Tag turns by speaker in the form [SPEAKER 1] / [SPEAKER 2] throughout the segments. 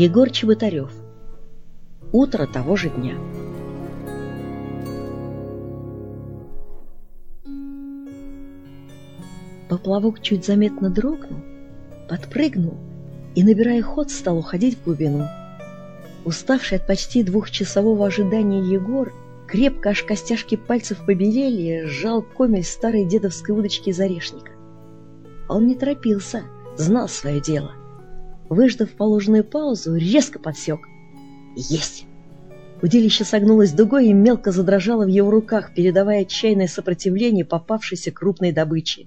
[SPEAKER 1] Егор Чеботарев. Утро того же дня. Поплавок чуть заметно дрогнул, подпрыгнул и, набирая ход, стал уходить в глубину. Уставший от почти двухчасового ожидания Егор, крепко аж костяшки пальцев побелели, сжал комель старой дедовской удочки из орешника. Он не торопился, знал свое дело. Выждав положенную паузу, резко подсек. Есть! Удилище согнулось дугой и мелко задрожало в его руках, передавая отчаянное сопротивление попавшейся крупной добыче.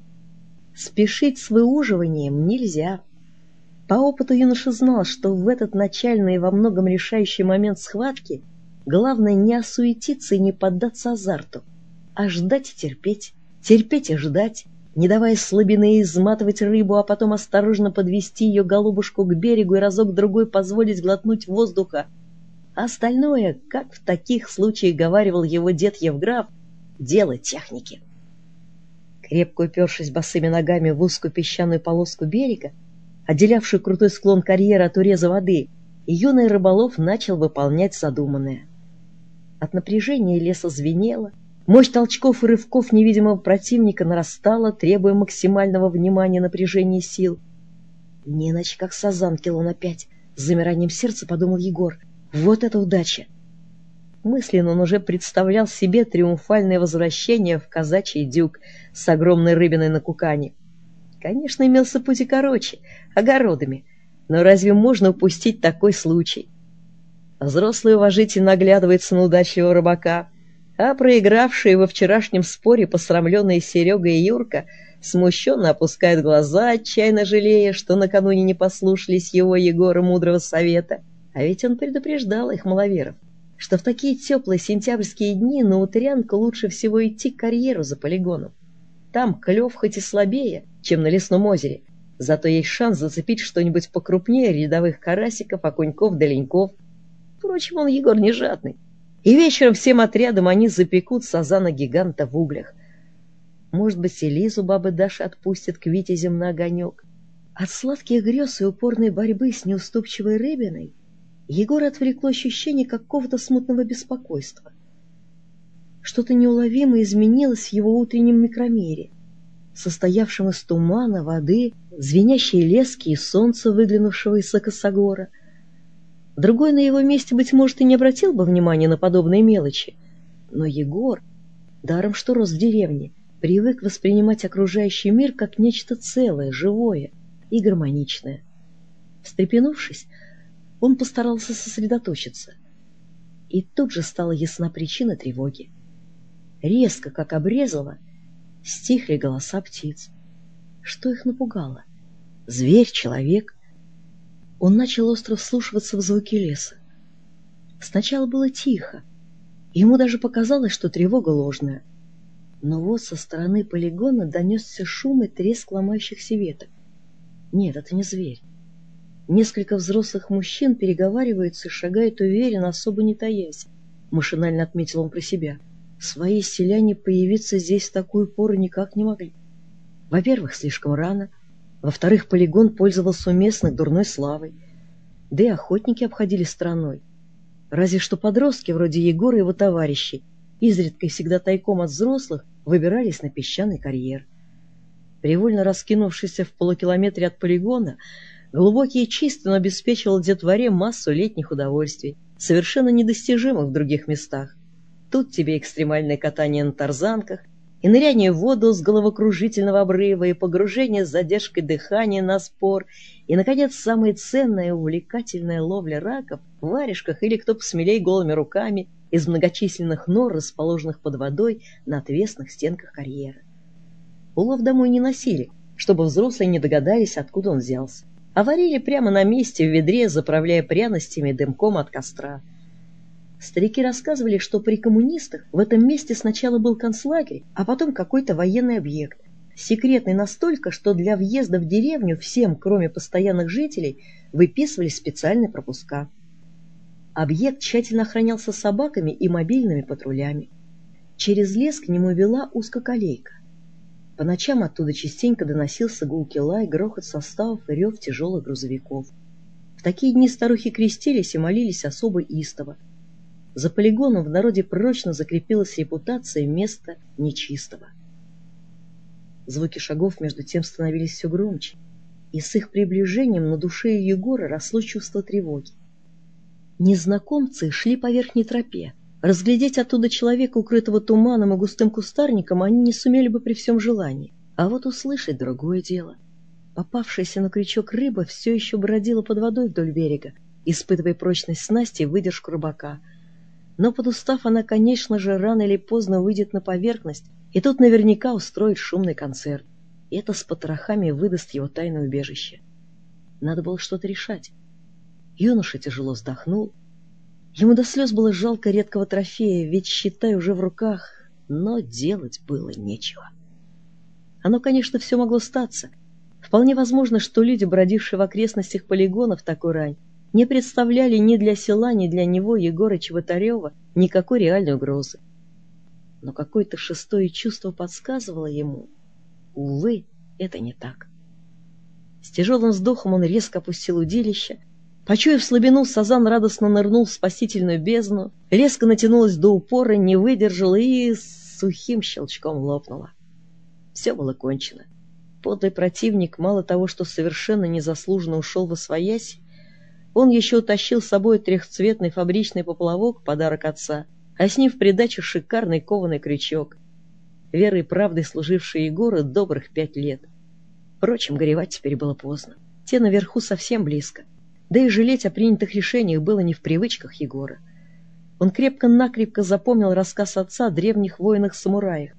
[SPEAKER 1] Спешить с выуживанием нельзя. По опыту юноша знал, что в этот начальный и во многом решающий момент схватки главное не осуетиться и не поддаться азарту, а ждать и терпеть, терпеть и ждать, не давая слабины изматывать рыбу, а потом осторожно подвести ее голубушку к берегу и разок-другой позволить глотнуть воздуха. А остальное, как в таких случаях говаривал его дед Евграф, дело техники. Крепко упершись босыми ногами в узкую песчаную полоску берега, отделявшую крутой склон карьера от уреза воды, юный рыболов начал выполнять задуманное. От напряжения леса звенело, Мощь толчков и рывков невидимого противника нарастала, требуя максимального внимания напряжения сил. Не иначе, как сазан кило на пять, с замиранием сердца подумал Егор. Вот это удача! Мысленно он уже представлял себе триумфальное возвращение в казачий дюк с огромной рыбиной на кукане. Конечно, имелся путь и короче, огородами, но разве можно упустить такой случай? Взрослый уважительно оглядывается на удачливого рыбака — а проигравшие во вчерашнем споре посрамленные Серега и Юрка смущенно опускают глаза, отчаянно жалея, что накануне не послушались его Егора мудрого совета. А ведь он предупреждал их, маловеров, что в такие теплые сентябрьские дни на утрянку лучше всего идти к карьеру за полигоном. Там клев хоть и слабее, чем на лесном озере, зато есть шанс зацепить что-нибудь покрупнее рядовых карасиков, окуньков да леньков. Впрочем, он, Егор, не жадный и вечером всем отрядом они запекут сазана-гиганта в углях. Может быть, и Лизу бабы Даша отпустят к витязям на огонек. От сладких грез и упорной борьбы с неуступчивой рыбиной Егора отвлекло ощущение какого-то смутного беспокойства. Что-то неуловимо изменилось в его утреннем микромире, состоявшем из тумана, воды, звенящей лески и солнца, выглянувшего из косогора — Другой на его месте, быть может, и не обратил бы внимания на подобные мелочи. Но Егор, даром что рос в деревне, привык воспринимать окружающий мир как нечто целое, живое и гармоничное. Встрепенувшись, он постарался сосредоточиться. И тут же стала ясна причина тревоги. Резко, как обрезало, стихли голоса птиц. Что их напугало? Зверь, человек — он начал остро вслушиваться в звуки леса. Сначала было тихо. Ему даже показалось, что тревога ложная. Но вот со стороны полигона донесся шум и треск ломающихся веток. Нет, это не зверь. Несколько взрослых мужчин переговариваются и шагают уверенно, особо не таясь. Машинально отметил он про себя. Свои селяне появиться здесь в такую пору никак не могли. Во-первых, слишком рано — во-вторых, полигон пользовался уместной дурной славой. Да и охотники обходили стороной. Разве что подростки, вроде Егора и его товарищей, изредка и всегда тайком от взрослых, выбирались на песчаный карьер. Привольно раскинувшийся в полукилометре от полигона, глубокий и чистый он обеспечивал детворе массу летних удовольствий, совершенно недостижимых в других местах. Тут тебе экстремальное катание на тарзанках, и ныряние в воду с головокружительного обрыва, и погружение с задержкой дыхания на спор, и, наконец, самая ценная и увлекательная ловля раков в варежках или кто посмелей голыми руками из многочисленных нор, расположенных под водой на отвесных стенках карьера. Улов домой не носили, чтобы взрослые не догадались, откуда он взялся, а варили прямо на месте в ведре, заправляя пряностями и дымком от костра. Старики рассказывали, что при коммунистах в этом месте сначала был концлагерь, а потом какой-то военный объект. Секретный настолько, что для въезда в деревню всем, кроме постоянных жителей, выписывали специальные пропуска. Объект тщательно охранялся собаками и мобильными патрулями. Через лес к нему вела узкоколейка. По ночам оттуда частенько доносился гулкий лай, грохот составов и рев тяжелых грузовиков. В такие дни старухи крестились и молились особо истово. За полигоном в народе прочно закрепилась репутация места нечистого. Звуки шагов между тем становились все громче, и с их приближением на душе Егора росло чувство тревоги. Незнакомцы шли по верхней тропе. Разглядеть оттуда человека, укрытого туманом и густым кустарником, они не сумели бы при всем желании. А вот услышать другое дело. Попавшаяся на крючок рыба все еще бродила под водой вдоль берега, испытывая прочность снасти и выдержку рыбака. Но подустав, она, конечно же, рано или поздно выйдет на поверхность, и тут наверняка устроит шумный концерт. И это с потрохами выдаст его тайное убежище. Надо было что-то решать. Юноша тяжело вздохнул. Ему до слез было жалко редкого трофея, ведь, считай, уже в руках, но делать было нечего. Оно, конечно, все могло статься — Вполне возможно, что люди, бродившие в окрестностях полигона в такой рань, не представляли ни для села, ни для него, Егора Чеботарева, никакой реальной угрозы. Но какое-то шестое чувство подсказывало ему, увы, это не так. С тяжелым вздохом он резко опустил удилище. Почуяв слабину, Сазан радостно нырнул в спасительную бездну, резко натянулась до упора, не выдержала и с сухим щелчком лопнула. Все было кончено. Подлый противник мало того, что совершенно незаслуженно ушел во своясь, он еще утащил с собой трехцветный фабричный поплавок, подарок отца, а с ним в придачу шикарный кованый крючок, верой и правдой служивший Егору добрых пять лет. Впрочем, горевать теперь было поздно. Те наверху совсем близко. Да и жалеть о принятых решениях было не в привычках Егора. Он крепко-накрепко запомнил рассказ отца о древних воинах-самураях,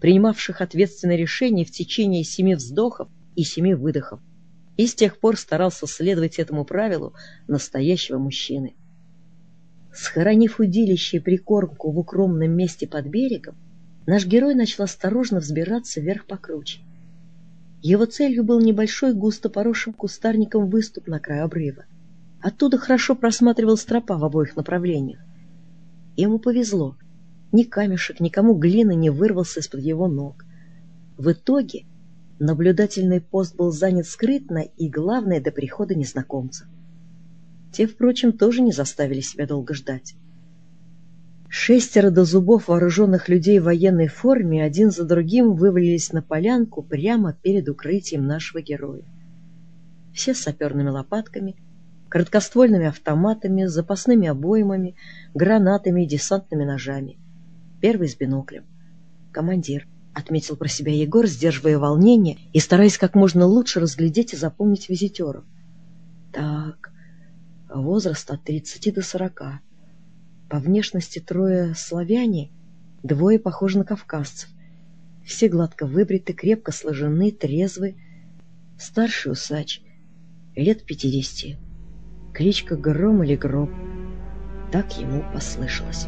[SPEAKER 1] принимавших ответственные решения в течение семи вздохов и семи выдохов, и с тех пор старался следовать этому правилу настоящего мужчины. Схоронив удилище и прикормку в укромном месте под берегом, наш герой начал осторожно взбираться вверх по круче. Его целью был небольшой густо поросшим кустарником выступ на край обрыва. Оттуда хорошо просматривалась тропа в обоих направлениях. Ему повезло — ни камешек, никому глины не вырвался из-под его ног. В итоге наблюдательный пост был занят скрытно и, главное, до прихода незнакомца. Те, впрочем, тоже не заставили себя долго ждать. Шестеро до зубов вооруженных людей в военной форме один за другим вывалились на полянку прямо перед укрытием нашего героя. Все с саперными лопатками, короткоствольными автоматами, запасными обоймами, гранатами и десантными ножами — Первый с биноклем. «Командир», — отметил про себя Егор, сдерживая волнение и стараясь как можно лучше разглядеть и запомнить визитеров. «Так, возраст от 30 до 40. По внешности трое славяне, двое похожи на кавказцев. Все гладко выбриты, крепко сложены, трезвы. Старший усач, лет 50. Кличка Гром или Гроб. Так ему послышалось.